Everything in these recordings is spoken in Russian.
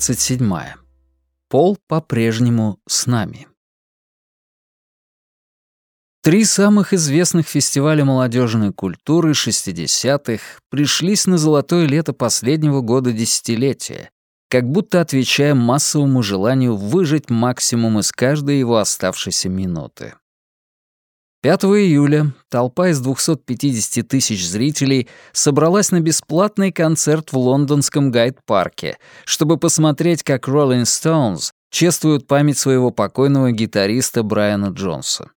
Глава 27. Пол по-прежнему с нами. Три самых известных фестиваля молодежной культуры 60-х пришлись на золотое лето последнего года десятилетия, как будто отвечая массовому желанию выжать максимум из каждой его оставшейся минуты. 5 июля толпа из 250 тысяч зрителей собралась на бесплатный концерт в лондонском Гайд-парке, чтобы посмотреть, как Rolling Stones чествуют память своего покойного гитариста Брайана Джонса.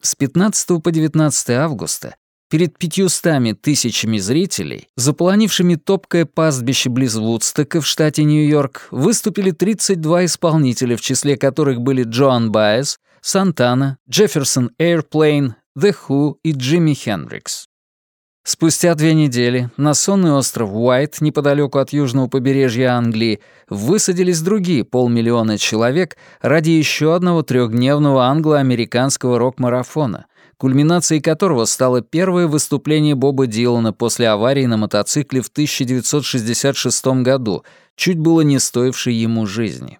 С 15 по 19 августа перед пятьюстами тысячами зрителей, заполонившими топкое пастбище близ Вудстока в штате Нью-Йорк, выступили 32 исполнителя, в числе которых были Джоан Байес, Сантана, Джефферсон Эйрплейн, The Who и Джимми Хендрикс. Спустя две недели на сонный остров Уайт, неподалеку от южного побережья Англии, высадились другие полмиллиона человек ради еще одного трехдневного англо-американского рок-марафона, кульминацией которого стало первое выступление Боба Дилана после аварии на мотоцикле в 1966 году, чуть было не стоившей ему жизни.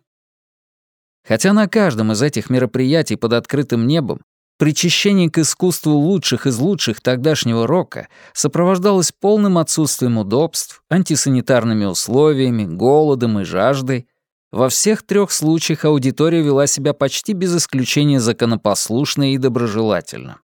Хотя на каждом из этих мероприятий под открытым небом причащение к искусству лучших из лучших тогдашнего рока сопровождалось полным отсутствием удобств, антисанитарными условиями, голодом и жаждой, во всех трех случаях аудитория вела себя почти без исключения законопослушно и доброжелательно.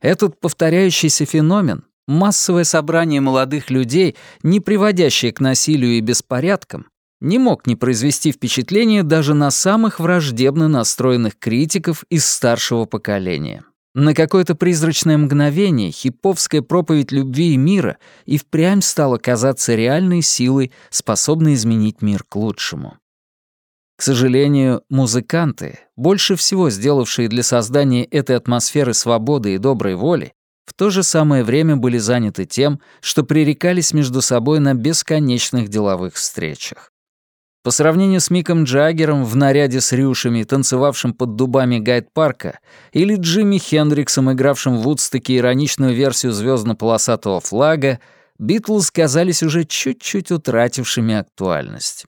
Этот повторяющийся феномен, массовое собрание молодых людей, не приводящее к насилию и беспорядкам, не мог не произвести впечатление даже на самых враждебно настроенных критиков из старшего поколения. На какое-то призрачное мгновение хиповская проповедь любви и мира и впрямь стала казаться реальной силой, способной изменить мир к лучшему. К сожалению, музыканты, больше всего сделавшие для создания этой атмосферы свободы и доброй воли, в то же самое время были заняты тем, что пререкались между собой на бесконечных деловых встречах. По сравнению с Миком Джаггером в наряде с рюшами, танцевавшим под дубами гайд-парка, или Джимми Хендриксом, игравшим в Вудстоке ироничную версию звездно-полосатого флага, Битлз казались уже чуть-чуть утратившими актуальность.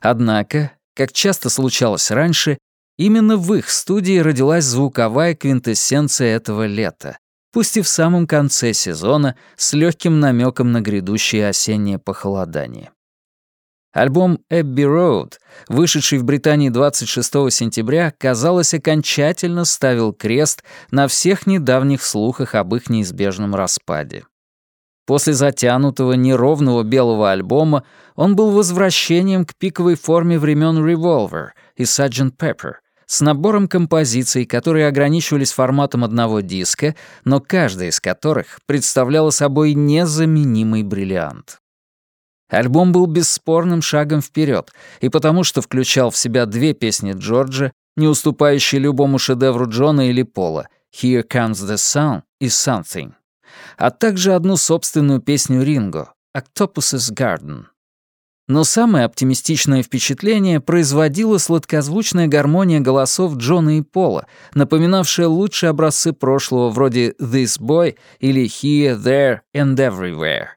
Однако, как часто случалось раньше, именно в их студии родилась звуковая квинтэссенция этого лета, пусть и в самом конце сезона с легким намеком на грядущее осеннее похолодание. Альбом «Эбби Роуд», вышедший в Британии 26 сентября, казалось, окончательно ставил крест на всех недавних слухах об их неизбежном распаде. После затянутого, неровного белого альбома он был возвращением к пиковой форме времен Revolver и Sgt. Pepper, с набором композиций, которые ограничивались форматом одного диска, но каждая из которых представляла собой незаменимый бриллиант. Альбом был бесспорным шагом вперед, и потому что включал в себя две песни Джорджа, не уступающие любому шедевру Джона или Пола «Here Comes the Sun» и «Something», а также одну собственную песню Ринго «Octopus's Garden». Но самое оптимистичное впечатление производила сладкозвучная гармония голосов Джона и Пола, напоминавшая лучшие образцы прошлого вроде «This Boy» или «Here, There and Everywhere».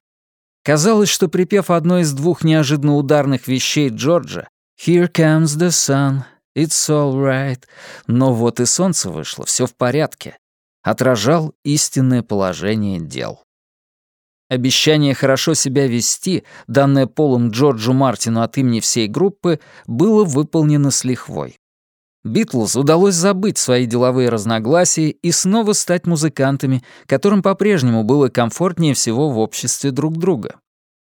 Казалось, что припев одной из двух неожиданно ударных вещей Джорджа «Here comes the sun, it's all right», но вот и солнце вышло, все в порядке, отражал истинное положение дел. Обещание хорошо себя вести, данное Полом Джорджу Мартину от имени всей группы, было выполнено с лихвой. Битлз удалось забыть свои деловые разногласия и снова стать музыкантами, которым по-прежнему было комфортнее всего в обществе друг друга.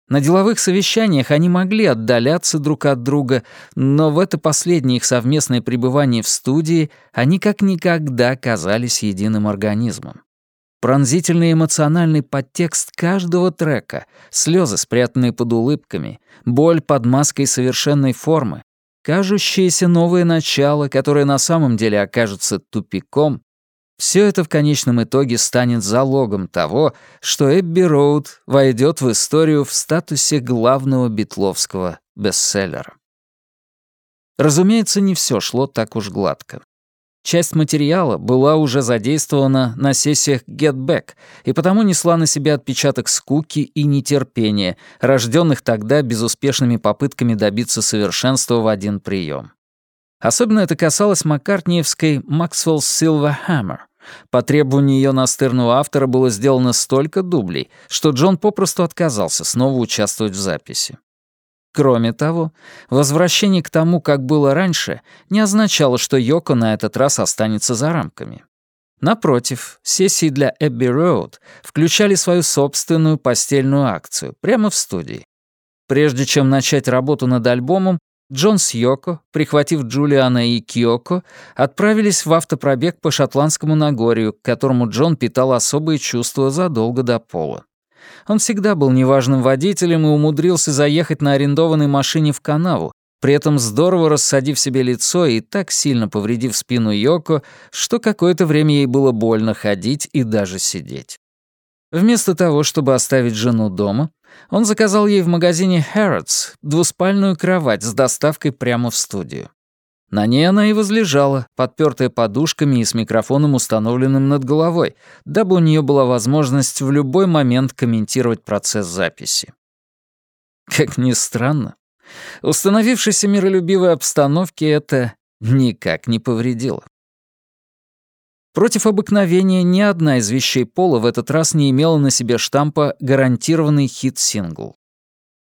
На деловых совещаниях они могли отдаляться друг от друга, но в это последнее их совместное пребывание в студии они как никогда казались единым организмом. Пронзительный эмоциональный подтекст каждого трека, слезы, спрятанные под улыбками, боль под маской совершенной формы, кажущееся новое начало, которое на самом деле окажется тупиком, все это в конечном итоге станет залогом того, что Эбби Роуд войдет в историю в статусе главного битловского бестселлера. Разумеется, не все шло так уж гладко. Часть материала была уже задействована на сессиях Get Back и потому несла на себе отпечаток скуки и нетерпения, рожденных тогда безуспешными попытками добиться совершенства в один прием. Особенно это касалось маккартниевской «Maxwell Silver Hammer». По требованию ее настырного автора было сделано столько дублей, что Джон попросту отказался снова участвовать в записи. Кроме того, возвращение к тому, как было раньше, не означало, что Йоко на этот раз останется за рамками. Напротив, сессии для Эбби Роуд включали свою собственную постельную акцию прямо в студии. Прежде чем начать работу над альбомом, Джон с Йоко, прихватив Джулиана и Киоко, отправились в автопробег по Шотландскому Нагорью, к которому Джон питал особые чувства задолго до пола. Он всегда был неважным водителем и умудрился заехать на арендованной машине в канаву, при этом здорово рассадив себе лицо и так сильно повредив спину Йоко, что какое-то время ей было больно ходить и даже сидеть. Вместо того, чтобы оставить жену дома, он заказал ей в магазине Harrods двуспальную кровать с доставкой прямо в студию. На ней она и возлежала, подпертая подушками и с микрофоном, установленным над головой, дабы у нее была возможность в любой момент комментировать процесс записи. Как ни странно, установившейся миролюбивой обстановке это никак не повредило. Против обыкновения ни одна из вещей Пола в этот раз не имела на себе штампа «гарантированный хит-сингл».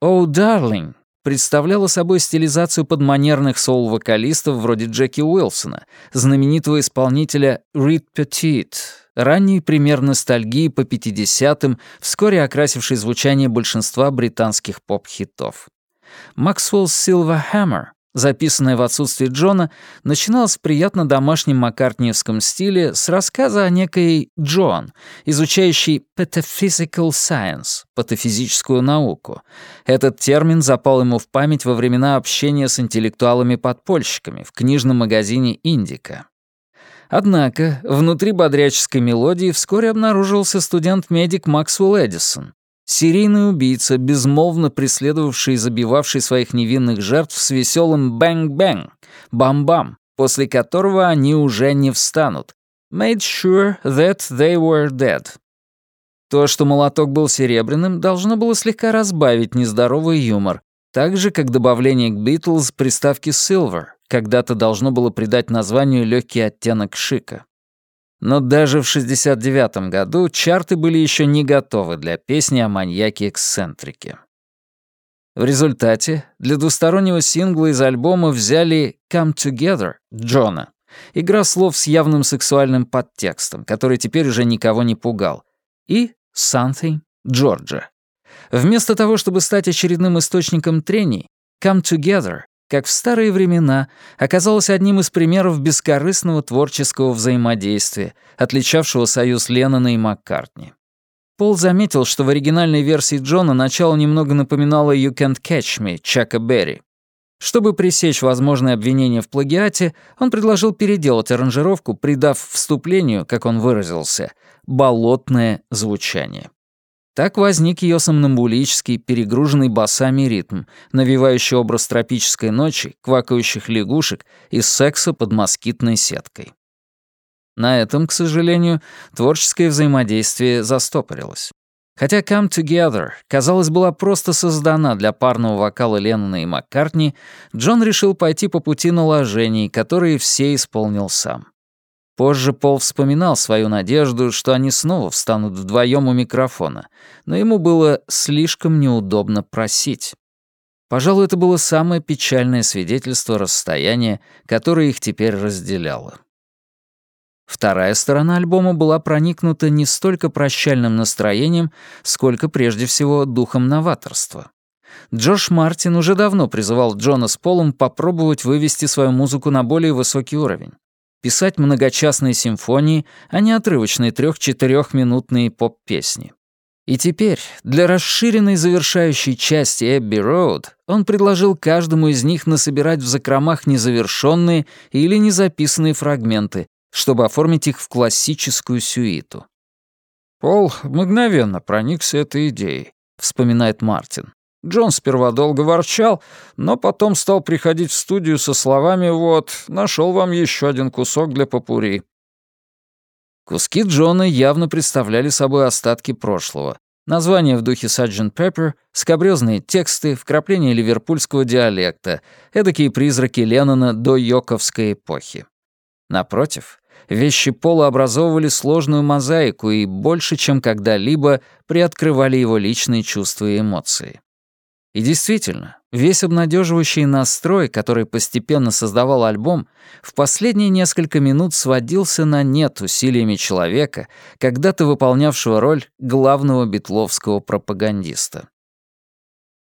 «Oh, darling» представляла собой стилизацию подманерных соул-вокалистов вроде Джеки Уилсона, знаменитого исполнителя Рид Petit, ранний пример ностальгии по 50-м, вскоре окрасивший звучание большинства британских поп-хитов. Maxwell Silver Hammer записанная в отсутствие Джона, начиналась в приятно домашнем маккартниевском стиле с рассказа о некой Джон, изучающей «pataphysical science» — патафизическую науку. Этот термин запал ему в память во времена общения с интеллектуалами-подпольщиками в книжном магазине «Индика». Однако внутри бодряческой мелодии вскоре обнаружился студент-медик Максвелл Эдисон, Серийный убийца, безмолвно преследовавший и забивавший своих невинных жертв с веселым «bang-bang», «бам-бам», после которого они уже не встанут. «Made sure that they were dead». То, что молоток был серебряным, должно было слегка разбавить нездоровый юмор, так же, как добавление к «Beatles» приставки «silver» когда-то должно было придать названию легкий оттенок шика. Но даже в 69 году чарты были еще не готовы для песни о маньяке-эксцентрике. В результате для двустороннего сингла из альбома взяли «Come Together» Джона, игра слов с явным сексуальным подтекстом, который теперь уже никого не пугал, и «Something» Джорджа. Вместо того, чтобы стать очередным источником трений, «Come Together» как в старые времена, оказалось одним из примеров бескорыстного творческого взаимодействия, отличавшего союз Леннона и Маккартни. Пол заметил, что в оригинальной версии Джона начало немного напоминало «You Can't Catch Me» Чака Берри. Чтобы пресечь возможные обвинения в плагиате, он предложил переделать аранжировку, придав вступлению, как он выразился, «болотное звучание». Так возник ее сомнамбулический, перегруженный басами ритм, навевающий образ тропической ночи, квакающих лягушек и секса под москитной сеткой. На этом, к сожалению, творческое взаимодействие застопорилось. Хотя «Come Together», казалось, была просто создана для парного вокала Леннона и Маккартни, Джон решил пойти по пути наложений, которые все исполнил сам. Позже Пол вспоминал свою надежду, что они снова встанут вдвоем у микрофона, но ему было слишком неудобно просить. Пожалуй, это было самое печальное свидетельство расстояния, которое их теперь разделяло. Вторая сторона альбома была проникнута не столько прощальным настроением, сколько прежде всего духом новаторства. Джош Мартин уже давно призывал Джона с Полом попробовать вывести свою музыку на более высокий уровень писать многочастные симфонии, а не отрывочные трех-четырехминутные поп-песни. И теперь, для расширенной завершающей части «Эбби Роуд» он предложил каждому из них насобирать в закромах незавершенные или незаписанные фрагменты, чтобы оформить их в классическую сюиту. «Пол мгновенно проникся этой идеей», — вспоминает Мартин. Джон сперва долго ворчал, но потом стал приходить в студию со словами «Вот, нашел вам еще один кусок для попури». Куски Джона явно представляли собой остатки прошлого. Названия в духе Sgt. Pepper, скобрёзные тексты, вкрапления ливерпульского диалекта, эдакие призраки Леннона до Йоковской эпохи. Напротив, вещи Пола образовывали сложную мозаику и больше, чем когда-либо, приоткрывали его личные чувства и эмоции. И действительно, весь обнадеживающий настрой, который постепенно создавал альбом, в последние несколько минут сводился на нет усилиями человека, когда-то выполнявшего роль главного битловского пропагандиста.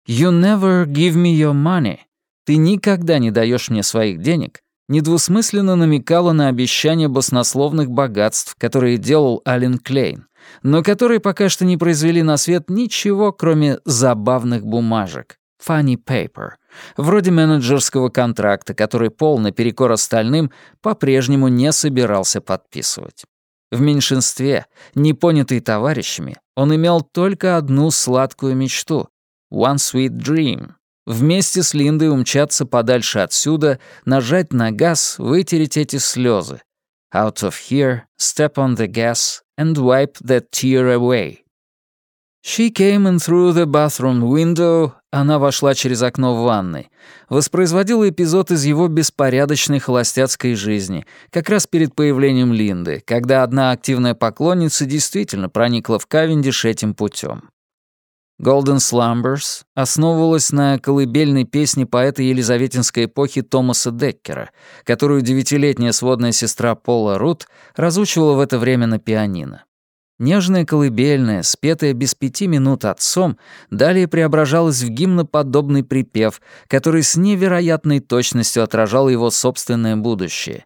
«You never give me your money» — «Ты никогда не даешь мне своих денег» недвусмысленно намекала на обещание баснословных богатств, которые делал Ален Клейн, но которые пока что не произвели на свет ничего, кроме забавных бумажек. Funny paper. Вроде менеджерского контракта, который Пол наперекор остальным по-прежнему не собирался подписывать. В меньшинстве, не понятый товарищами, он имел только одну сладкую мечту — One Sweet Dream. Вместе с Линдой умчаться подальше отсюда, нажать на газ, вытереть эти слезы. Out of here, step on the gas and wipe that tear away. She came in through the bathroom window, она вошла через окно в ванной, воспроизводила эпизод из его беспорядочной холостяцкой жизни, как раз перед появлением Линды, когда одна активная поклонница действительно проникла в Кавендиш этим путем. Golden Slumbers основывалась на колыбельной песне поэта Елизаветинской эпохи Томаса Деккера, которую девятилетняя сводная сестра Пола Рут разучивала в это время на пианино. Нежная колыбельная, спетая без пяти минут отцом, далее преображалась в гимноподобный припев, который с невероятной точностью отражал его собственное будущее.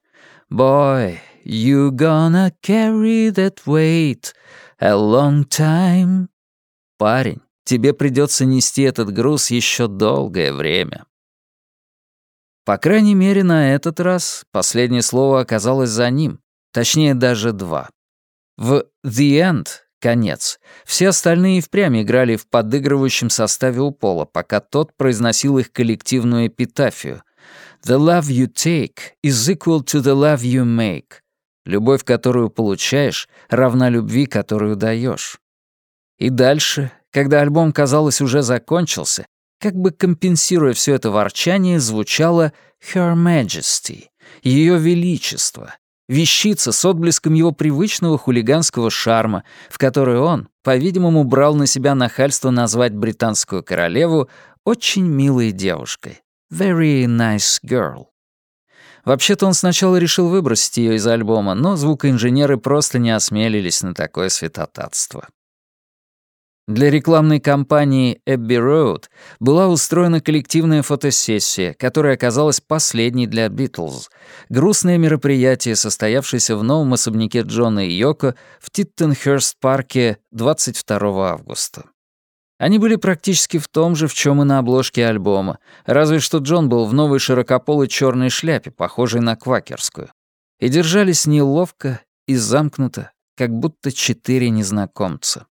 «Boy, you gonna carry that weight a long time». Парень, тебе придется нести этот груз еще долгое время. По крайней мере, на этот раз последнее слово оказалось за ним, точнее, даже два. В «The End» — конец. Все остальные впрямь играли в подыгрывающем составе у Пола, пока тот произносил их коллективную эпитафию. «The love you take is equal to the love you make». Любовь, которую получаешь, равна любви, которую даешь. И дальше когда альбом, казалось, уже закончился, как бы компенсируя все это ворчание, звучало «Her Majesty», «Ее Величество», вещица с отблеском его привычного хулиганского шарма, в которой он, по-видимому, брал на себя нахальство назвать британскую королеву очень милой девушкой. Very nice girl. Вообще-то он сначала решил выбросить ее из альбома, но звукоинженеры просто не осмелились на такое святотатство. Для рекламной кампании Эбби Road была устроена коллективная фотосессия, которая оказалась последней для Битлз. Грустное мероприятие, состоявшееся в новом особняке Джона и Йоко в Титтенхерст-парке 22 августа. Они были практически в том же, в чем и на обложке альбома, разве что Джон был в новой широкополой черной шляпе, похожей на квакерскую. И держались неловко и замкнуто, как будто четыре незнакомца.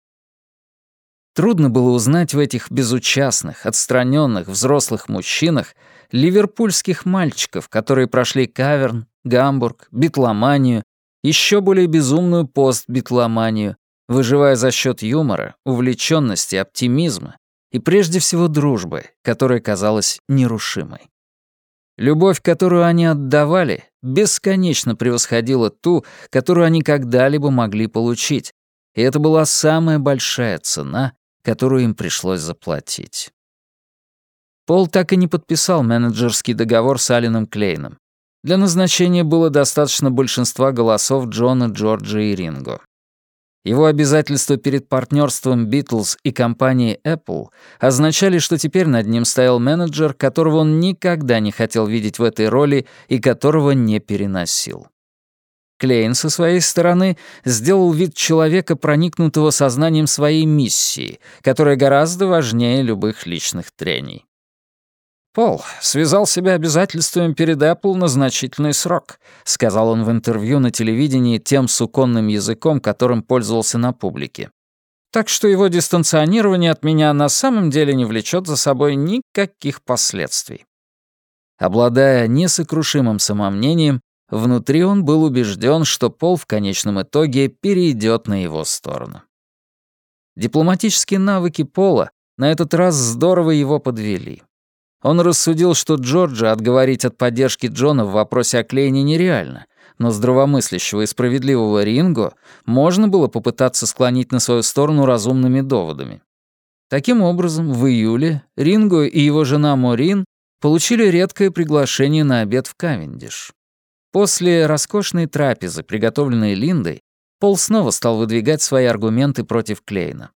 Трудно было узнать в этих безучастных, отстраненных взрослых мужчинах ливерпульских мальчиков, которые прошли каверн, Гамбург, битломанию, еще более безумную постбитломанию, выживая за счет юмора, увлеченности, оптимизма и прежде всего дружбы, которая казалась нерушимой. Любовь, которую они отдавали, бесконечно превосходила ту, которую они когда-либо могли получить, и это была самая большая цена, которую им пришлось заплатить. Пол так и не подписал менеджерский договор с Алином Клейном. Для назначения было достаточно большинства голосов Джона, Джорджа и Ринго. Его обязательства перед партнерством Beatles и компанией Apple означали, что теперь над ним стоял менеджер, которого он никогда не хотел видеть в этой роли и которого не переносил. Клейн со своей стороны сделал вид человека, проникнутого сознанием своей миссии, которая гораздо важнее любых личных трений. «Пол связал себя обязательствами перед Apple на значительный срок», сказал он в интервью на телевидении тем суконным языком, которым пользовался на публике. Так что его дистанционирование от меня на самом деле не влечет за собой никаких последствий. Обладая несокрушимым самомнением, внутри он был убежден, что Пол в конечном итоге перейдет на его сторону. Дипломатические навыки Пола на этот раз здорово его подвели. Он рассудил, что Джорджа отговорить от поддержки Джона в вопросе о Клейне нереально, но здравомыслящего и справедливого Ринго можно было попытаться склонить на свою сторону разумными доводами. Таким образом, в июле Ринго и его жена Морин получили редкое приглашение на обед в Кавендиш. После роскошной трапезы, приготовленной Линдой, Пол снова стал выдвигать свои аргументы против Клейна.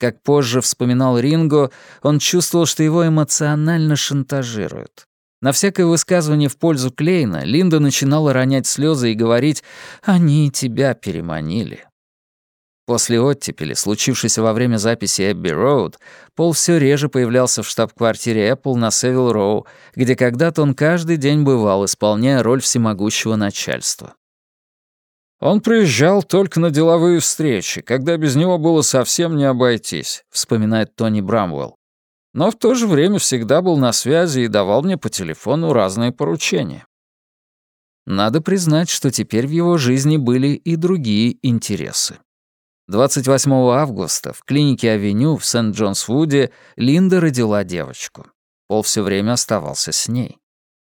Как позже вспоминал Ринго, он чувствовал, что его эмоционально шантажируют. На всякое высказывание в пользу Клейна Линда начинала ронять слезы и говорить «они тебя переманили». После оттепели, случившейся во время записи «Эбби Роуд», Пол все реже появлялся в штаб-квартире Apple на Севил Роу, где когда-то он каждый день бывал, исполняя роль всемогущего начальства. «Он приезжал только на деловые встречи, когда без него было совсем не обойтись», — вспоминает Тони Брамвелл. «Но в то же время всегда был на связи и давал мне по телефону разные поручения». Надо признать, что теперь в его жизни были и другие интересы. 28 августа в клинике Авеню в Сент-Джонс-Вуде Линда родила девочку. Пол все время оставался с ней.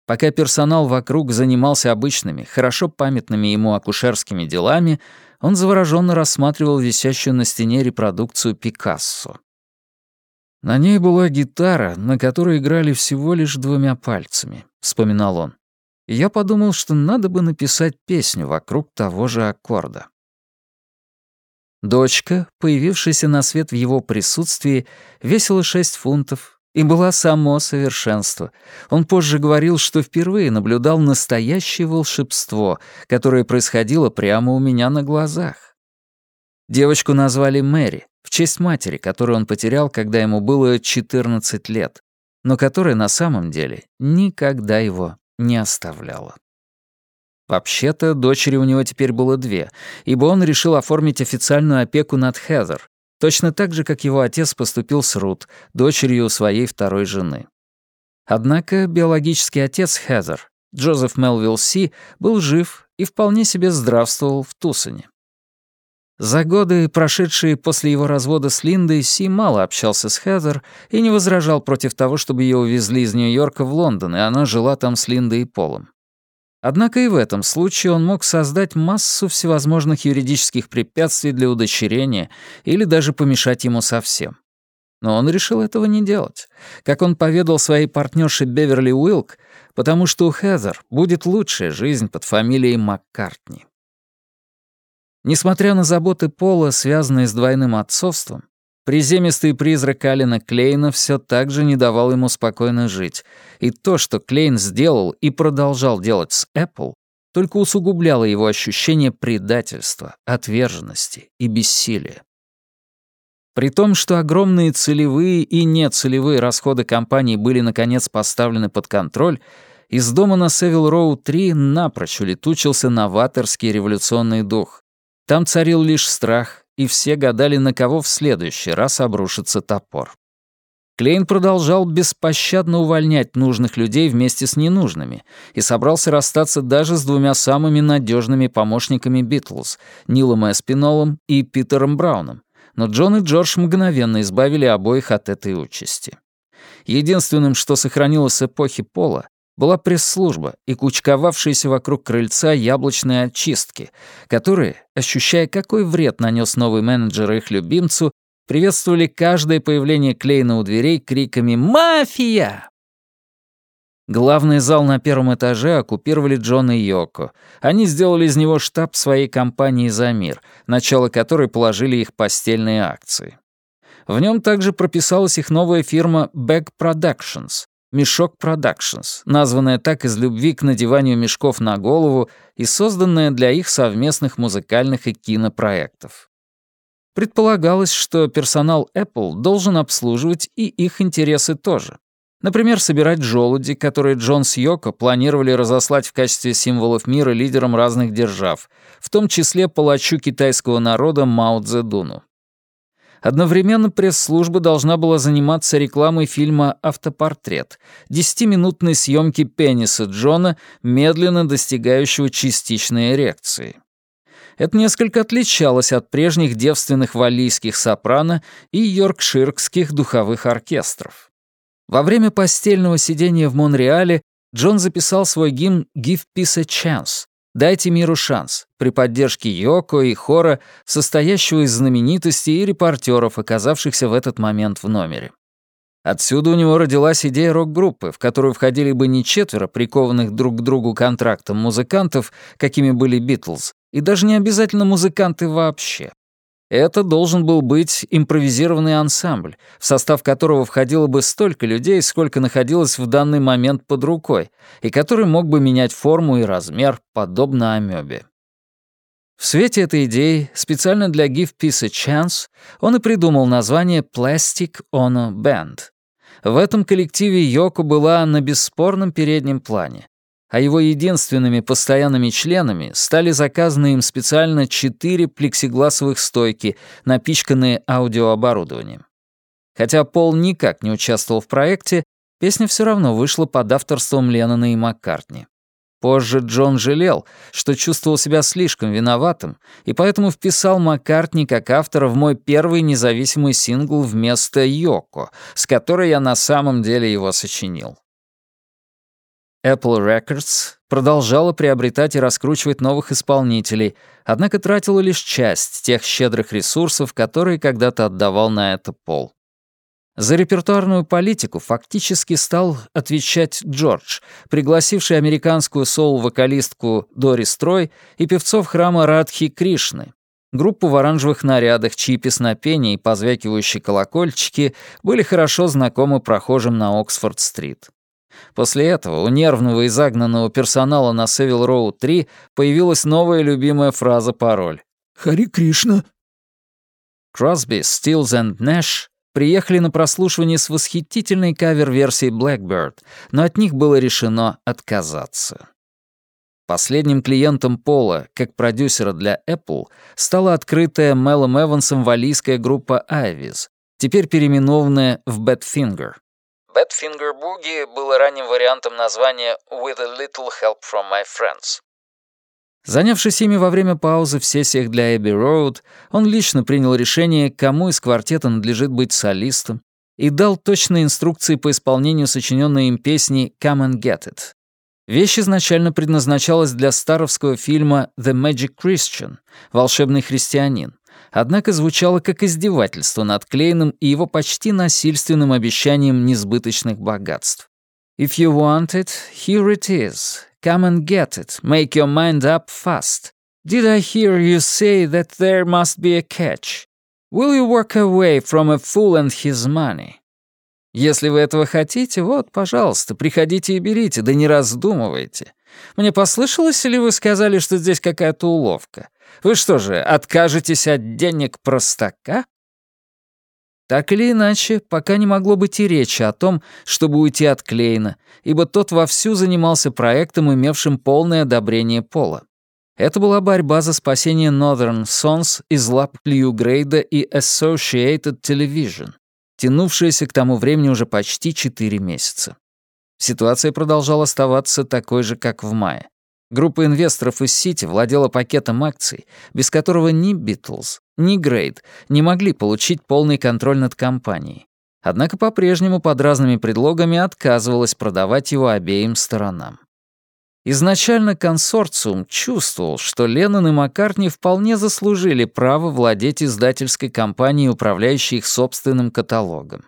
Пока персонал вокруг занимался обычными, хорошо памятными ему акушерскими делами, он завороженно рассматривал висящую на стене репродукцию Пикассо. «На ней была гитара, на которой играли всего лишь двумя пальцами», — вспоминал он. Я подумал, что надо бы написать песню вокруг того же аккорда. Дочка, появившаяся на свет в его присутствии, весила 6 фунтов и была само совершенство. Он позже говорил, что впервые наблюдал настоящее волшебство, которое происходило прямо у меня на глазах. Девочку назвали Мэри, в честь матери, которую он потерял, когда ему было 14 лет, но которая на самом деле никогда его не оставляла. Вообще-то, дочери у него теперь было две, ибо он решил оформить официальную опеку над Хезер, точно так же, как его отец поступил с Рут, дочерью своей второй жены. Однако биологический отец Хезер, Джозеф Мелвилл Си, был жив и вполне себе здравствовал в Тусоне. За годы, прошедшие после его развода с Линдой, Си мало общался с Хезер и не возражал против того, чтобы ее увезли из Нью-Йорка в Лондон, и она жила там с Линдой и Полом. Однако и в этом случае он мог создать массу всевозможных юридических препятствий для удочерения или даже помешать ему совсем. Но он решил этого не делать. Как он поведал своей партнерше Беверли Уилк, потому что у Хезер будет лучшая жизнь под фамилией Маккартни. Несмотря на заботы Пола, связанные с двойным отцовством, Приземистый призрак Алина Клейна все так же не давал ему спокойно жить, и то, что Клейн сделал и продолжал делать с Apple, только усугубляло его ощущение предательства, отверженности и бессилия. При том, что огромные целевые и нецелевые расходы компании были наконец поставлены под контроль, из дома на Севил Роу 3 напрочь улетучился новаторский революционный дух. Там царил лишь страх и все гадали, на кого в следующий раз обрушится топор. Клейн продолжал беспощадно увольнять нужных людей вместе с ненужными и собрался расстаться даже с двумя самыми надежными помощниками Битлз — Нилом Эспинолом и Питером Брауном, но Джон и Джордж мгновенно избавили обоих от этой участи. Единственным, что сохранилось с эпохи Пола, была пресс-служба и кучковавшиеся вокруг крыльца яблочные очистки, которые, ощущая, какой вред нанес новый менеджер их любимцу, приветствовали каждое появление Клейна у дверей криками «Мафия!». Главный зал на первом этаже оккупировали Джон и Йоко. Они сделали из него штаб своей компании «За мир», начало которой положили их постельные акции. В нем также прописалась их новая фирма Back Productions, Мешок Productions, названная так из любви к надеванию мешков на голову и созданная для их совместных музыкальных и кинопроектов. Предполагалось, что персонал Apple должен обслуживать и их интересы тоже. Например, собирать желуди, которые Джон с Йоко планировали разослать в качестве символов мира лидерам разных держав, в том числе палачу китайского народа Мао Цзэдуну. Одновременно пресс-служба должна была заниматься рекламой фильма «Автопортрет», десятиминутной съемки пениса Джона, медленно достигающего частичной эрекции. Это несколько отличалось от прежних девственных валлийских сопрано и йоркширских духовых оркестров. Во время постельного сидения в Монреале Джон записал свой гимн «Give Peace a Chance», «Дайте миру шанс» при поддержке Йоко и хора, состоящего из знаменитостей и репортеров, оказавшихся в этот момент в номере. Отсюда у него родилась идея рок-группы, в которую входили бы не четверо прикованных друг к другу контрактом музыкантов, какими были Битлз, и даже не обязательно музыканты вообще. Это должен был быть импровизированный ансамбль, в состав которого входило бы столько людей, сколько находилось в данный момент под рукой, и который мог бы менять форму и размер, подобно амебе. В свете этой идеи, специально для Give Peace a Chance, он и придумал название Plastic Ono Band. В этом коллективе Йоко была на бесспорном переднем плане, а его единственными постоянными членами стали заказаны им специально четыре плексигласовых стойки, напичканные аудиооборудованием. Хотя Пол никак не участвовал в проекте, песня все равно вышла под авторством Леннона и Маккартни. Позже Джон жалел, что чувствовал себя слишком виноватым, и поэтому вписал Маккартни как автора в мой первый независимый сингл вместо «Йоко», с которой я на самом деле его сочинил. Apple Records продолжала приобретать и раскручивать новых исполнителей, однако тратила лишь часть тех щедрых ресурсов, которые когда-то отдавал на это Пол. За репертуарную политику фактически стал отвечать Джордж, пригласивший американскую соул-вокалистку Дорис Трой и певцов храма Радхи Кришны, группу в оранжевых нарядах, чьи песнопения и позвякивающие колокольчики были хорошо знакомы прохожим на Оксфорд-стрит. После этого у нервного и загнанного персонала на Севил Роу 3 появилась новая любимая фраза-пароль. «Хари Кришна». Кросби, Стилз и Нэш приехали на прослушивание с восхитительной кавер-версией Blackbird, но от них было решено отказаться. Последним клиентом Пола, как продюсера для Apple, стала открытая Мелом Эвансом валийская группа Ivis, теперь переименованная в Badfinger. Badfinger Boogie было ранним вариантом названия «With a little help from my friends». Занявшись ими во время паузы в сессиях для Эбби Роуд, он лично принял решение, кому из квартета надлежит быть солистом, и дал точные инструкции по исполнению сочиненной им песни «Come and Get It». Вещь изначально предназначалась для старовского фильма «The Magic Christian» — «Волшебный христианин», однако звучало как издевательство над Клейном и его почти насильственным обещанием несбыточных богатств. «If you want it, here it is. Come and get it. Make your mind up fast. Did I hear you say that there must be a catch? Will you walk away from a fool and his money?» Если вы этого хотите, вот, пожалуйста, приходите и берите, да не раздумывайте. Мне послышалось, или вы сказали, что здесь какая-то уловка? Вы что же, откажетесь от денег простака? Так или иначе, пока не могло быть и речи о том, чтобы уйти от Клейна, ибо тот вовсю занимался проектом, имевшим полное одобрение Пола. Это была борьба за спасение Northern Sons из лап Лью Грейда и Associated Television, тянувшаяся к тому времени уже почти 4 месяца. Ситуация продолжала оставаться такой же, как в мае. Группа инвесторов из Сити владела пакетом акций, без которого ни Битлз, ни Грейд не могли получить полный контроль над компанией. Однако по-прежнему под разными предлогами отказывалась продавать его обеим сторонам. Изначально консорциум чувствовал, что Леннон и Маккартни вполне заслужили право владеть издательской компанией, управляющей их собственным каталогом.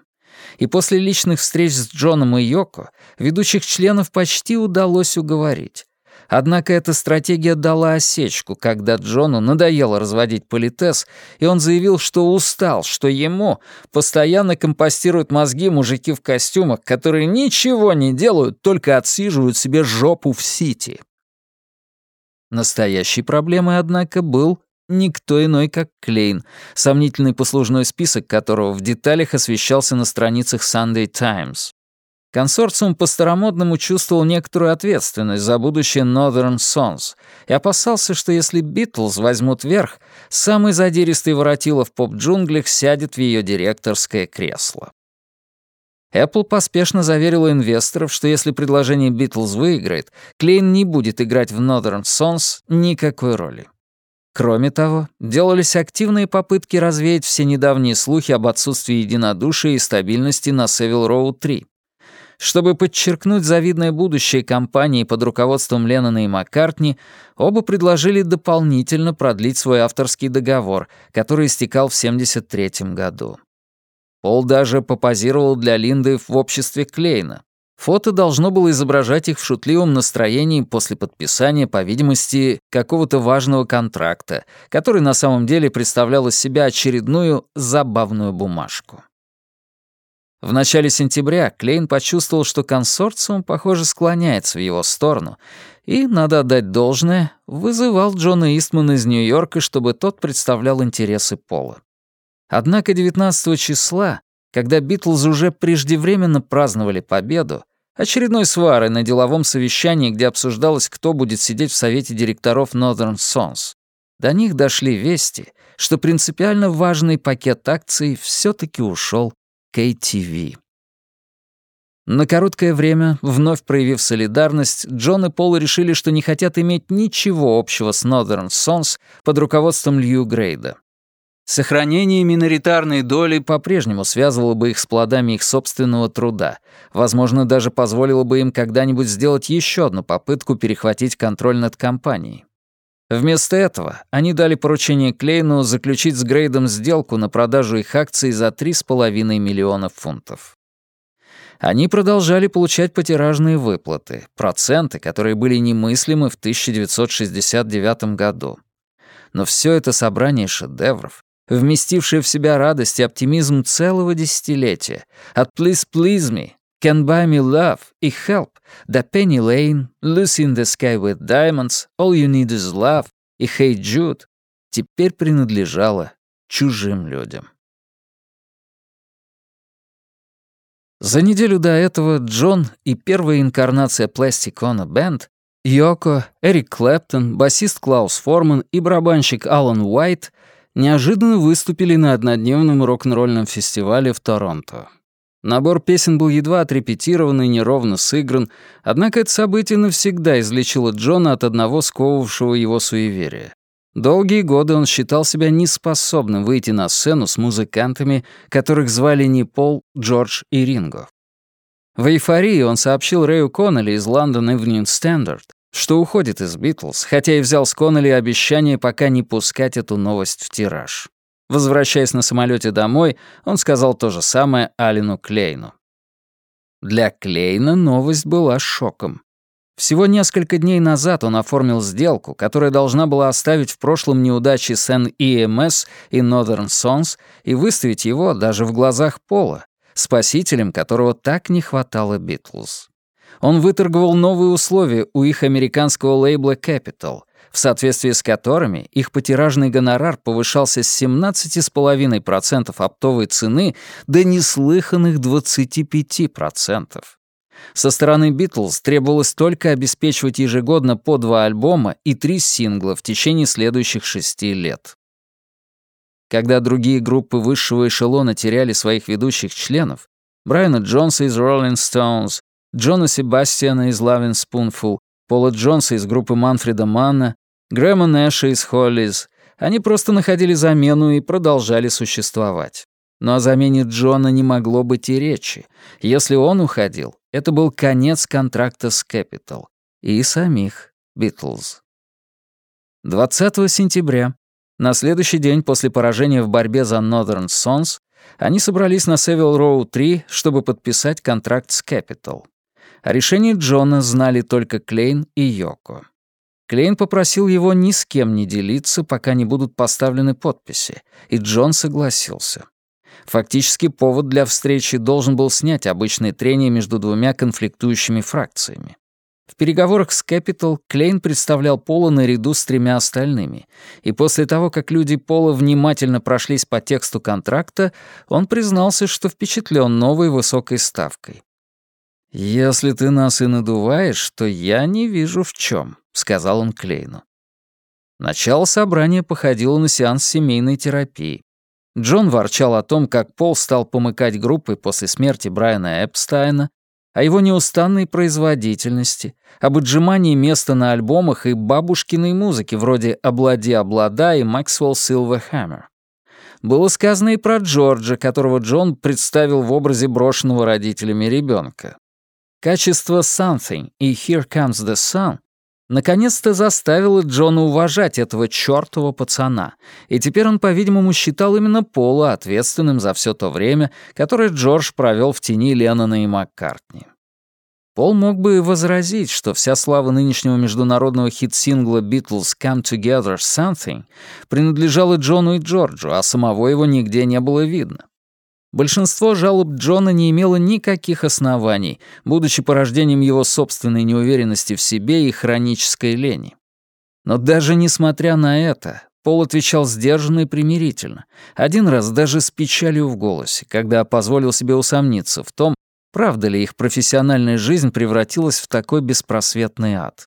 И после личных встреч с Джоном и Йоко ведущих членов почти удалось уговорить. Однако эта стратегия дала осечку, когда Джону надоело разводить политес, и он заявил, что устал, что ему постоянно компостируют мозги мужики в костюмах, которые ничего не делают, только отсиживают себе жопу в Сити. Настоящей проблемой, однако, был никто иной, как Клейн, сомнительный послужной список которого в деталях освещался на страницах Sunday Times. Консорциум по-старомодному чувствовал некоторую ответственность за будущее Northern Sons и опасался, что если Битлз возьмут верх, самый задиристый воротило в поп-джунглях сядет в ее директорское кресло. Apple поспешно заверила инвесторов, что если предложение Битлз выиграет, Клейн не будет играть в Northern Sons никакой роли. Кроме того, делались активные попытки развеять все недавние слухи об отсутствии единодушия и стабильности на Севил Роу 3. Чтобы подчеркнуть завидное будущее компании под руководством Леннона и Маккартни, оба предложили дополнительно продлить свой авторский договор, который истекал в 1973 году. Пол даже попозировал для Линды в обществе Клейна. Фото должно было изображать их в шутливом настроении после подписания, по видимости, какого-то важного контракта, который на самом деле представлял из себя очередную забавную бумажку. В начале сентября Клейн почувствовал, что консорциум, похоже, склоняется в его сторону, и, надо отдать должное, вызывал Джона Истмана из Нью-Йорка, чтобы тот представлял интересы Пола. Однако 19 числа, когда Битлз уже преждевременно праздновали победу, очередной свары на деловом совещании, где обсуждалось, кто будет сидеть в совете директоров Northern Sons, до них дошли вести, что принципиально важный пакет акций все таки ушел KTV. На короткое время, вновь проявив солидарность, Джон и Пол решили, что не хотят иметь ничего общего с Northern Sons под руководством Лью Грейда. Сохранение миноритарной доли по-прежнему связывало бы их с плодами их собственного труда, возможно, даже позволило бы им когда-нибудь сделать еще одну попытку перехватить контроль над компанией. Вместо этого они дали поручение Клейну заключить с Грейдом сделку на продажу их акций за 3,5 миллиона фунтов. Они продолжали получать потиражные выплаты, проценты, которые были немыслимы в 1969 году. Но все это собрание шедевров, вместившее в себя радость и оптимизм целого десятилетия, от «Please Please Me» Can Buy Me Love и Help, The Penny Lane, Lucy in the Sky with Diamonds, All You Need Is Love и Hey Jude теперь принадлежала чужим людям. За неделю до этого Джон и первая инкарнация Plastic Ono Band, Йоко, Эрик Клэптон, басист Клаус Форман и барабанщик Алан Уайт неожиданно выступили на однодневном рок-н-ролльном фестивале в Торонто. Набор песен был едва отрепетирован и неровно сыгран, однако это событие навсегда излечило Джона от одного сковывавшего его суеверия. Долгие годы он считал себя неспособным выйти на сцену с музыкантами, которых звали не Пол, Джордж и Ринго. В эйфории он сообщил Рэю Коннелли из London Evening Standard, что уходит из Битлз, хотя и взял с Коннелли обещание пока не пускать эту новость в тираж. Возвращаясь на самолете домой, он сказал то же самое Алину Клейну. Для Клейна новость была шоком. Всего несколько дней назад он оформил сделку, которая должна была оставить в прошлом неудачи с NEMS и Northern Sons и выставить его даже в глазах Пола, спасителем которого так не хватало Битлз. Он выторговал новые условия у их американского лейбла Capital, в соответствии с которыми их потиражный гонорар повышался с 17,5% оптовой цены до неслыханных 25%. Со стороны Битлз требовалось только обеспечивать ежегодно по два альбома и три сингла в течение следующих шести лет. Когда другие группы высшего эшелона теряли своих ведущих членов, Брайана Джонса из Rolling Stones, Джона Себастьяна из Lovin' Spoonful, Пола Джонса из группы Манфреда Манна, Грэма Нэша из Холлиз. Они просто находили замену и продолжали существовать. Но о замене Джона не могло быть и речи. Если он уходил, это был конец контракта с Capital и самих Битлз. 20 сентября, на следующий день после поражения в борьбе за Northern Sons, они собрались на Севил Роу 3, чтобы подписать контракт с Capital. О решении Джона знали только Клейн и Йоко. Клейн попросил его ни с кем не делиться, пока не будут поставлены подписи, и Джон согласился. Фактически повод для встречи должен был снять обычные трения между двумя конфликтующими фракциями. В переговорах с Capital Клейн представлял Пола наряду с тремя остальными, и после того, как люди Пола внимательно прошлись по тексту контракта, он признался, что впечатлен новой высокой ставкой. «Если ты нас и надуваешь, то я не вижу в чем», — сказал он Клейну. Начало собрания походило на сеанс семейной терапии. Джон ворчал о том, как Пол стал помыкать группой после смерти Брайана Эпстайна, о его неустанной производительности, об отжимании места на альбомах и бабушкиной музыке вроде «Облади, облада» и «Maxwell Silver Hammer». Было сказано и про Джорджа, которого Джон представил в образе брошенного родителями ребенка. Качество «Something» и «Here Comes the Sun» наконец-то заставило Джона уважать этого чёртова пацана, и теперь он, по-видимому, считал именно Пола ответственным за все то время, которое Джордж провел в тени Леннона и Маккартни. Пол мог бы возразить, что вся слава нынешнего международного хит-сингла «Beatles Come Together Something» принадлежала Джону и Джорджу, а самого его нигде не было видно. Большинство жалоб Джона не имело никаких оснований, будучи порождением его собственной неуверенности в себе и хронической лени. Но даже несмотря на это, Пол отвечал сдержанно и примирительно, один раз даже с печалью в голосе, когда позволил себе усомниться в том, правда ли их профессиональная жизнь превратилась в такой беспросветный ад.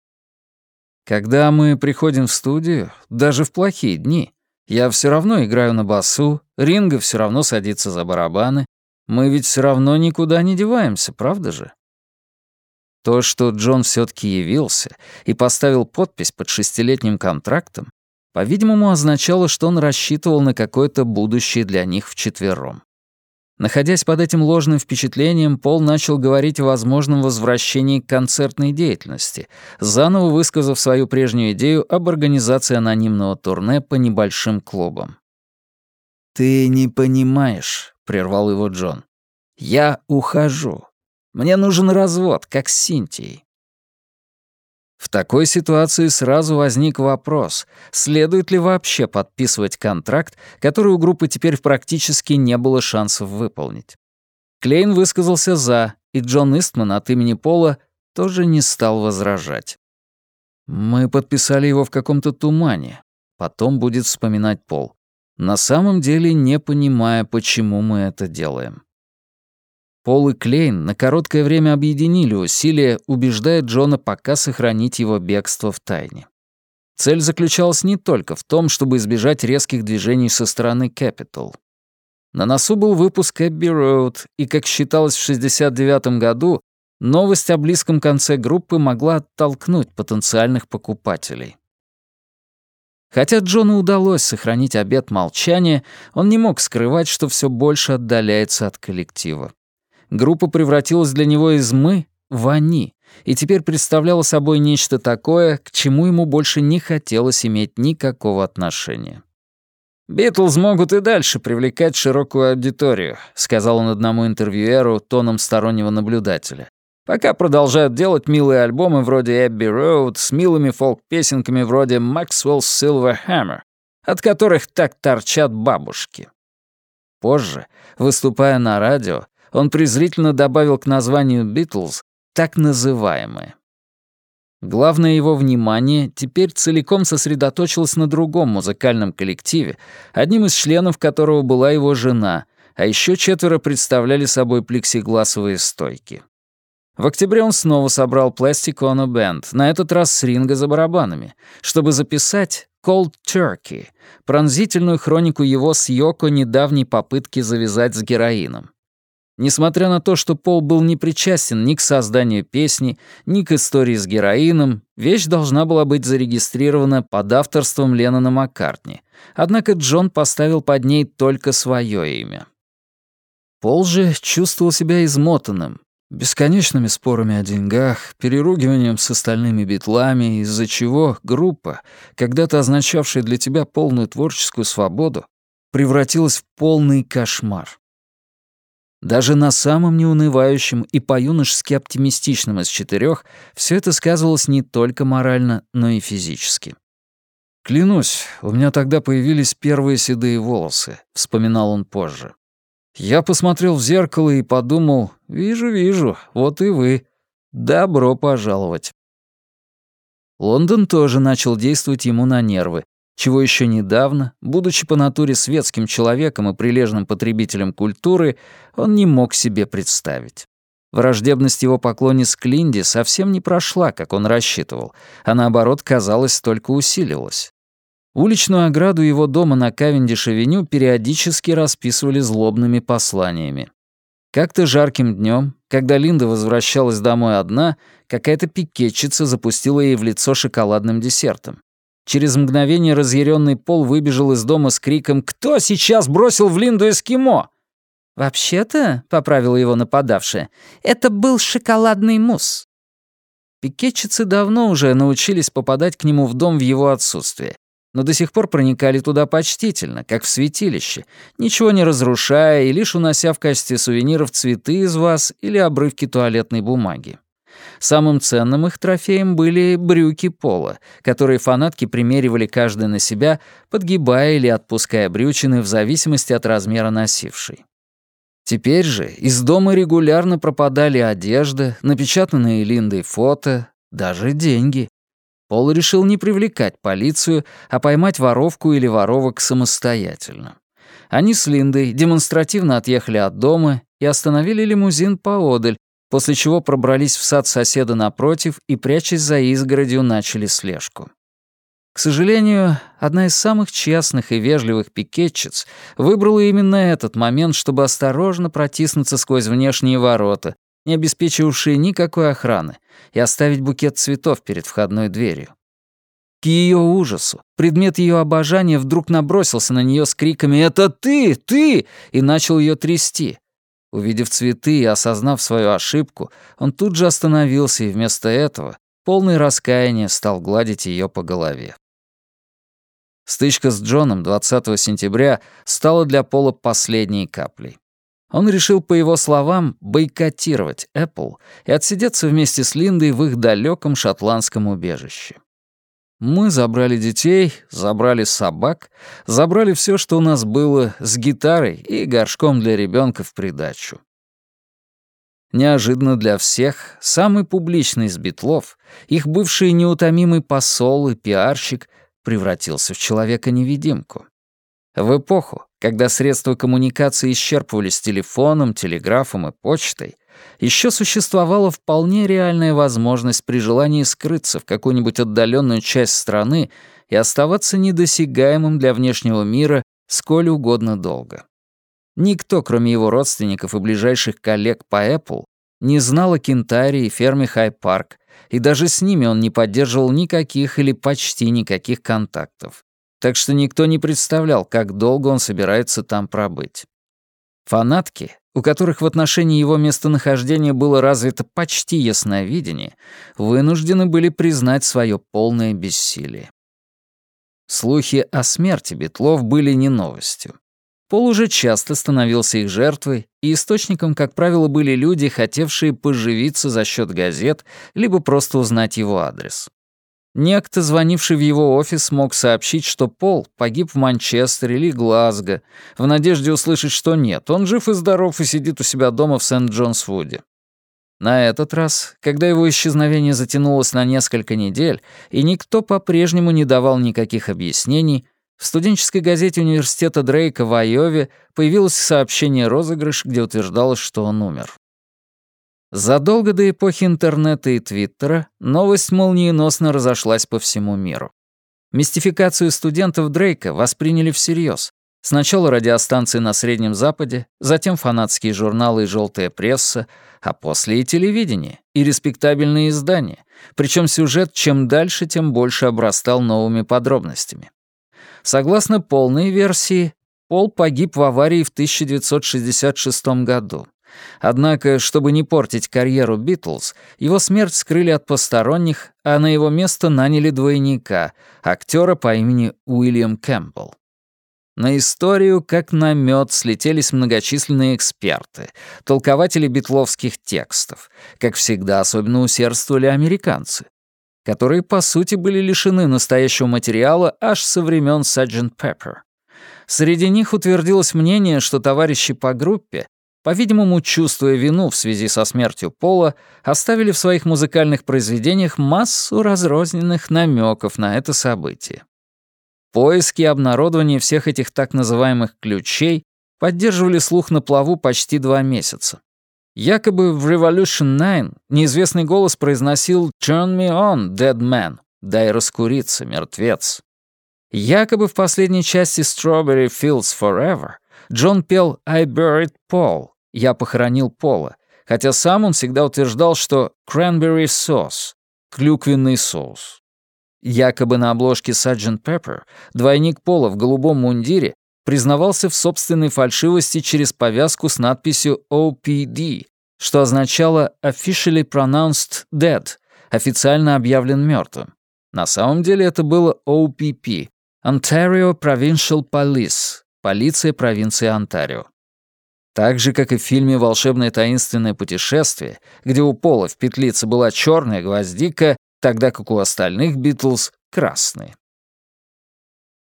Когда мы приходим в студию, даже в плохие дни, я все равно играю на басу, Ринга все равно садится за барабаны. Мы ведь все равно никуда не деваемся, правда же? То, что Джон все таки явился и поставил подпись под шестилетним контрактом, по-видимому, означало, что он рассчитывал на какое-то будущее для них вчетвером. Находясь под этим ложным впечатлением, Пол начал говорить о возможном возвращении к концертной деятельности, заново высказав свою прежнюю идею об организации анонимного турне по небольшим клубам. «Ты не понимаешь», — прервал его Джон. «Я ухожу. Мне нужен развод, как с Синтией». В такой ситуации сразу возник вопрос, следует ли вообще подписывать контракт, который у группы теперь практически не было шансов выполнить. Клейн высказался «за», и Джон Истман от имени Пола тоже не стал возражать. «Мы подписали его в каком-то тумане», — потом будет вспоминать Пол на самом деле не понимая, почему мы это делаем. Пол и Клейн на короткое время объединили усилия, убеждая Джона пока сохранить его бегство в тайне. Цель заключалась не только в том, чтобы избежать резких движений со стороны Capital. На носу был выпуск Эбби Роуд, и, как считалось в 69 году, новость о близком конце группы могла оттолкнуть потенциальных покупателей. Хотя Джону удалось сохранить обет молчания, он не мог скрывать, что все больше отдаляется от коллектива. Группа превратилась для него из «мы» в «они», и теперь представляла собой нечто такое, к чему ему больше не хотелось иметь никакого отношения. «Битлз могут и дальше привлекать широкую аудиторию», сказал он одному интервьюеру тоном стороннего наблюдателя. Пока продолжают делать милые альбомы вроде Abbey Road с милыми фолк-песенками вроде Maxwell's Silver Hammer, от которых так торчат бабушки. Позже, выступая на радио, он презрительно добавил к названию «Битлз» так называемые. Главное его внимание теперь целиком сосредоточилось на другом музыкальном коллективе, одним из членов которого была его жена, а еще четверо представляли собой плексигласовые стойки. В октябре он снова собрал Plastic Ono Band, на этот раз с ринга за барабанами, чтобы записать Cold Turkey, пронзительную хронику его с Йоко недавней попытки завязать с героином. Несмотря на то, что Пол был не причастен ни к созданию песни, ни к истории с героином, вещь должна была быть зарегистрирована под авторством Леннона Маккартни, однако Джон поставил под ней только свое имя. Пол же чувствовал себя измотанным, Бесконечными спорами о деньгах, переругиванием с остальными битлами, из-за чего группа, когда-то означавшая для тебя полную творческую свободу, превратилась в полный кошмар. Даже на самом неунывающем и по-юношески оптимистичном из четырех все это сказывалось не только морально, но и физически. «Клянусь, у меня тогда появились первые седые волосы», — вспоминал он позже. Я посмотрел в зеркало и подумал, вижу, вижу, вот и вы. Добро пожаловать. Лондон тоже начал действовать ему на нервы, чего еще недавно, будучи по натуре светским человеком и прилежным потребителем культуры, он не мог себе представить. Враждебность его поклонниц к Линде совсем не прошла, как он рассчитывал, а наоборот, казалось, только усилилась. Уличную ограду его дома на Кавендиш-авеню периодически расписывали злобными посланиями. Как-то жарким днем, когда Линда возвращалась домой одна, какая-то пикетчица запустила ей в лицо шоколадным десертом. Через мгновение разъяренный Пол выбежал из дома с криком «Кто сейчас бросил в Линду эскимо?» «Вообще-то», — поправила его нападавшая, — «это был шоколадный мусс». Пикетчицы давно уже научились попадать к нему в дом в его отсутствие, но до сих пор проникали туда почтительно, как в святилище, ничего не разрушая и лишь унося в качестве сувениров цветы из вас или обрывки туалетной бумаги. Самым ценным их трофеем были брюки пола, которые фанатки примеривали каждый на себя, подгибая или отпуская брючины в зависимости от размера носившей. Теперь же из дома регулярно пропадали одежда, напечатанные Линдой фото, даже деньги. Пол решил не привлекать полицию, а поймать воровку или воровок самостоятельно. Они с Линдой демонстративно отъехали от дома и остановили лимузин поодаль, после чего пробрались в сад соседа напротив и, прячась за изгородью, начали слежку. К сожалению, одна из самых честных и вежливых пикетчиц выбрала именно этот момент, чтобы осторожно протиснуться сквозь внешние ворота, не обеспечивавшие никакой охраны, и оставить букет цветов перед входной дверью. К ее ужасу, предмет ее обожания вдруг набросился на нее с криками «Это ты! Ты!» и начал ее трясти. Увидев цветы и осознав свою ошибку, он тут же остановился и вместо этого, полный раскаяния, стал гладить ее по голове. Стычка с Джоном 20 сентября стала для Пола последней каплей. Он решил, по его словам, бойкотировать Apple и отсидеться вместе с Линдой в их далеком шотландском убежище. Мы забрали детей, забрали собак, забрали все, что у нас было, с гитарой и горшком для ребенка в придачу. Неожиданно для всех, самый публичный из битлов, их бывший неутомимый посол и пиарщик — превратился в человека-невидимку. В эпоху, когда средства коммуникации исчерпывались телефоном, телеграфом и почтой, еще существовала вполне реальная возможность при желании скрыться в какую-нибудь отдаленную часть страны и оставаться недосягаемым для внешнего мира сколь угодно долго. Никто, кроме его родственников и ближайших коллег по Apple, не знал о Кинтайре и ферме Хай-Парк, и даже с ними он не поддерживал никаких или почти никаких контактов. Так что никто не представлял, как долго он собирается там пробыть. Фанатки, у которых в отношении его местонахождения было развито почти ясновидение, вынуждены были признать свое полное бессилие. Слухи о смерти Бетлов были не новостью. Пол уже часто становился их жертвой, и источником, как правило, были люди, хотевшие поживиться за счет газет, либо просто узнать его адрес. Некто, звонивший в его офис, мог сообщить, что Пол погиб в Манчестере или Глазго, в надежде услышать, что нет, он жив и здоров и сидит у себя дома в Сент-Джонс-Вуде. На этот раз, когда его исчезновение затянулось на несколько недель, и никто по-прежнему не давал никаких объяснений, в студенческой газете университета Дрейка в Айове появилось сообщение розыгрыш, где утверждалось, что он умер. Задолго до эпохи интернета и твиттера новость молниеносно разошлась по всему миру. Мистификацию студентов Дрейка восприняли всерьез. Сначала радиостанции на Среднем Западе, затем фанатские журналы и желтая пресса, а после и телевидение, и респектабельные издания. Причем сюжет чем дальше, тем больше обрастал новыми подробностями. Согласно полной версии, Пол погиб в аварии в 1966 году. Однако, чтобы не портить карьеру Битлз, его смерть скрыли от посторонних, а на его место наняли двойника, актера по имени Уильям Кэмпбелл. На историю, как на мед, слетелись многочисленные эксперты, толкователи битловских текстов. Как всегда, особенно усердствовали американцы которые, по сути, были лишены настоящего материала аж со времен Sgt. Pepper. Среди них утвердилось мнение, что товарищи по группе, по-видимому, чувствуя вину в связи со смертью Пола, оставили в своих музыкальных произведениях массу разрозненных намеков на это событие. Поиски и обнародование всех этих так называемых «ключей» поддерживали слух на плаву почти два месяца. Якобы в Revolution 9 неизвестный голос произносил «Turn me on, dead man» — «Дай раскуриться, мертвец». Якобы в последней части Strawberry Fields Forever Джон пел «I buried Paul» — «Я похоронил Пола», хотя сам он всегда утверждал, что «cranberry sauce» — «клюквенный соус». Якобы на обложке Sgt. Pepper двойник Пола в голубом мундире признавался в собственной фальшивости через повязку с надписью OPD, что означало «officially pronounced dead», официально объявлен мертвым. На самом деле это было OPP — Ontario Provincial Police, полиция провинции Онтарио. Так же, как и в фильме «Волшебное таинственное путешествие», где у Пола в петлице была черная гвоздика, тогда как у остальных Битлз — красные.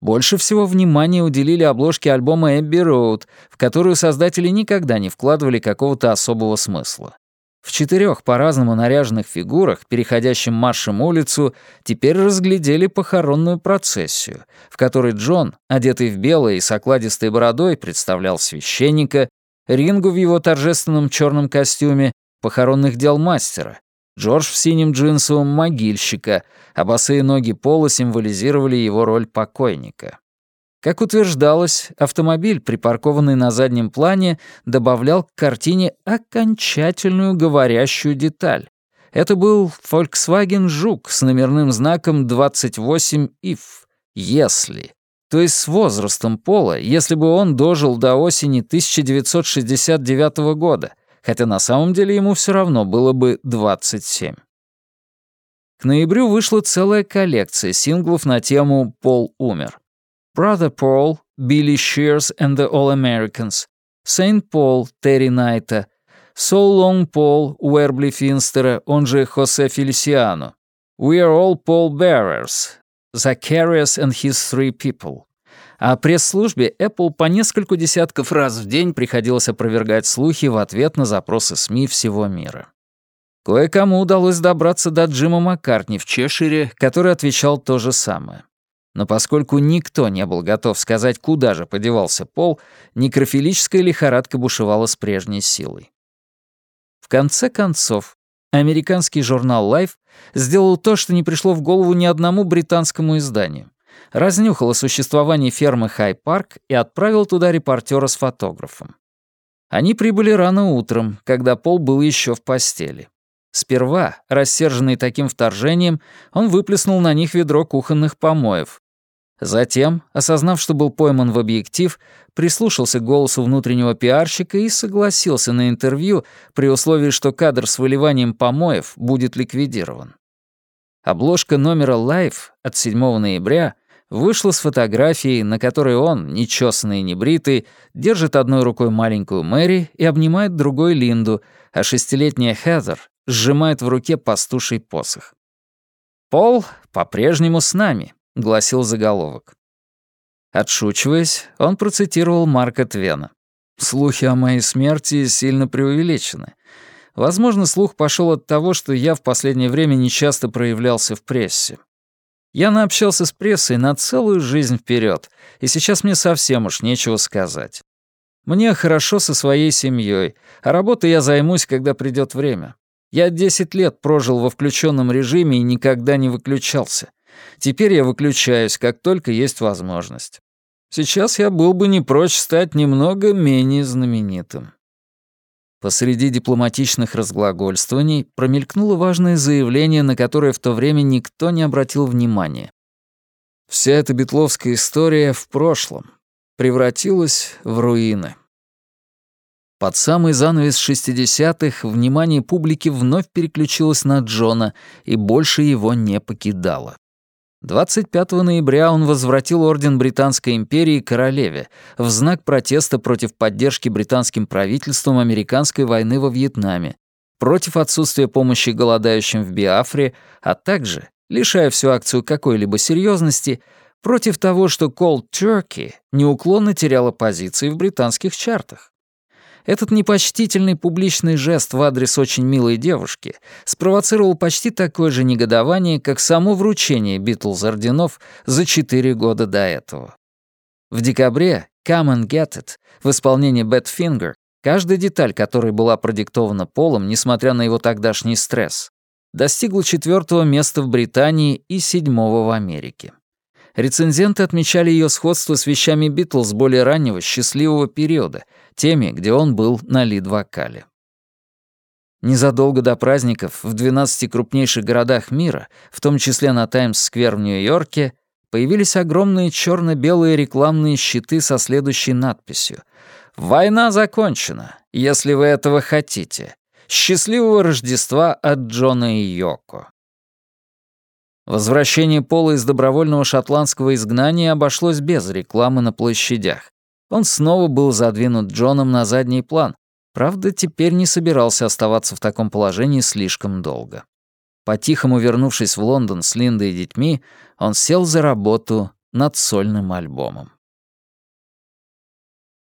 Больше всего внимания уделили обложке альбома «Эбби Роуд», в которую создатели никогда не вкладывали какого-то особого смысла. В четырех по-разному наряженных фигурах, переходящим маршем улицу, теперь разглядели похоронную процессию, в которой Джон, одетый в белое и с окладистой бородой, представлял священника, Рингу в его торжественном черном костюме, похоронных дел мастера, Джордж в синем джинсовом могильщика, а босые ноги Пола символизировали его роль покойника. Как утверждалось, автомобиль, припаркованный на заднем плане, добавлял к картине окончательную говорящую деталь. Это был Volkswagen Жук с номерным знаком 28 if, если. То есть с возрастом Пола, если бы он дожил до осени 1969 года, хотя на самом деле ему все равно было бы 27. К ноябрю вышла целая коллекция синглов на тему «Пол умер». Brother Paul, Billy Shears and the All-Americans, Saint Paul, Терри Найта, So Long Paul, Уэрбли Финстера, он же Хосе Фелисиано, We Are All Paul Bearers, Zacharias and His Three People. А пресс-службе Apple по нескольку десятков раз в день приходилось опровергать слухи в ответ на запросы СМИ всего мира. Кое-кому удалось добраться до Джима Маккартни в Чешире, который отвечал то же самое. Но поскольку никто не был готов сказать, куда же подевался Пол, некрофилическая лихорадка бушевала с прежней силой. В конце концов, американский журнал Life сделал то, что не пришло в голову ни одному британскому изданию. Разнюхал о существовании фермы Хай-Парк и отправил туда репортера с фотографом. Они прибыли рано утром, когда Пол был еще в постели. Сперва, рассерженный таким вторжением, он выплеснул на них ведро кухонных помоев. Затем, осознав, что был пойман в объектив, прислушался к голосу внутреннего пиарщика и согласился на интервью при условии, что кадр с выливанием помоев будет ликвидирован. Обложка номера Life от 7 ноября вышла с фотографией, на которой он, нечесанный и небритый, держит одной рукой маленькую Мэри и обнимает другой Линду, а шестилетняя Хезер сжимает в руке пастуший посох. «Пол по-прежнему с нами», — гласил заголовок. Отшучиваясь, он процитировал Марка Твена. «Слухи о моей смерти сильно преувеличены. Возможно, слух пошел от того, что я в последнее время нечасто проявлялся в прессе. Я наобщался с прессой на целую жизнь вперед, и сейчас мне совсем уж нечего сказать. Мне хорошо со своей семьей, а работой я займусь, когда придет время. Я 10 лет прожил во включенном режиме и никогда не выключался. Теперь я выключаюсь, как только есть возможность. Сейчас я был бы не прочь стать немного менее знаменитым. Посреди дипломатичных разглагольствований промелькнуло важное заявление, на которое в то время никто не обратил внимания. Вся эта битловская история в прошлом превратилась в руины. Под самый занавес 60-х внимание публики вновь переключилось на Джона и больше его не покидало. 25 ноября он возвратил орден Британской империи королеве в знак протеста против поддержки британским правительством американской войны во Вьетнаме, против отсутствия помощи голодающим в Биафре, а также, лишая всю акцию какой-либо серьезности, против того, что Cold Turkey неуклонно теряла позиции в британских чартах. Этот непочтительный публичный жест в адрес очень милой девушки спровоцировал почти такое же негодование, как само вручение Битлз орденов за четыре года до этого. В декабре «Come and Get It» в исполнении Бет Фингер каждая деталь которой была продиктована Полом, несмотря на его тогдашний стресс, достигла четвертого места в Британии и седьмого в Америке. Рецензенты отмечали ее сходство с вещами Битлз более раннего счастливого периода, теми, где он был на лид-вокале. Незадолго до праздников в 12 крупнейших городах мира, в том числе на Таймс-сквер в Нью-Йорке, появились огромные черно-белые рекламные щиты со следующей надписью «Война закончена, если вы этого хотите. Счастливого Рождества от Джона и Йоко». Возвращение Пола из добровольного шотландского изгнания обошлось без рекламы на площадях. Он снова был задвинут Джоном на задний план, правда, теперь не собирался оставаться в таком положении слишком долго. По-тихому вернувшись в Лондон с Линдой и детьми, он сел за работу над сольным альбомом.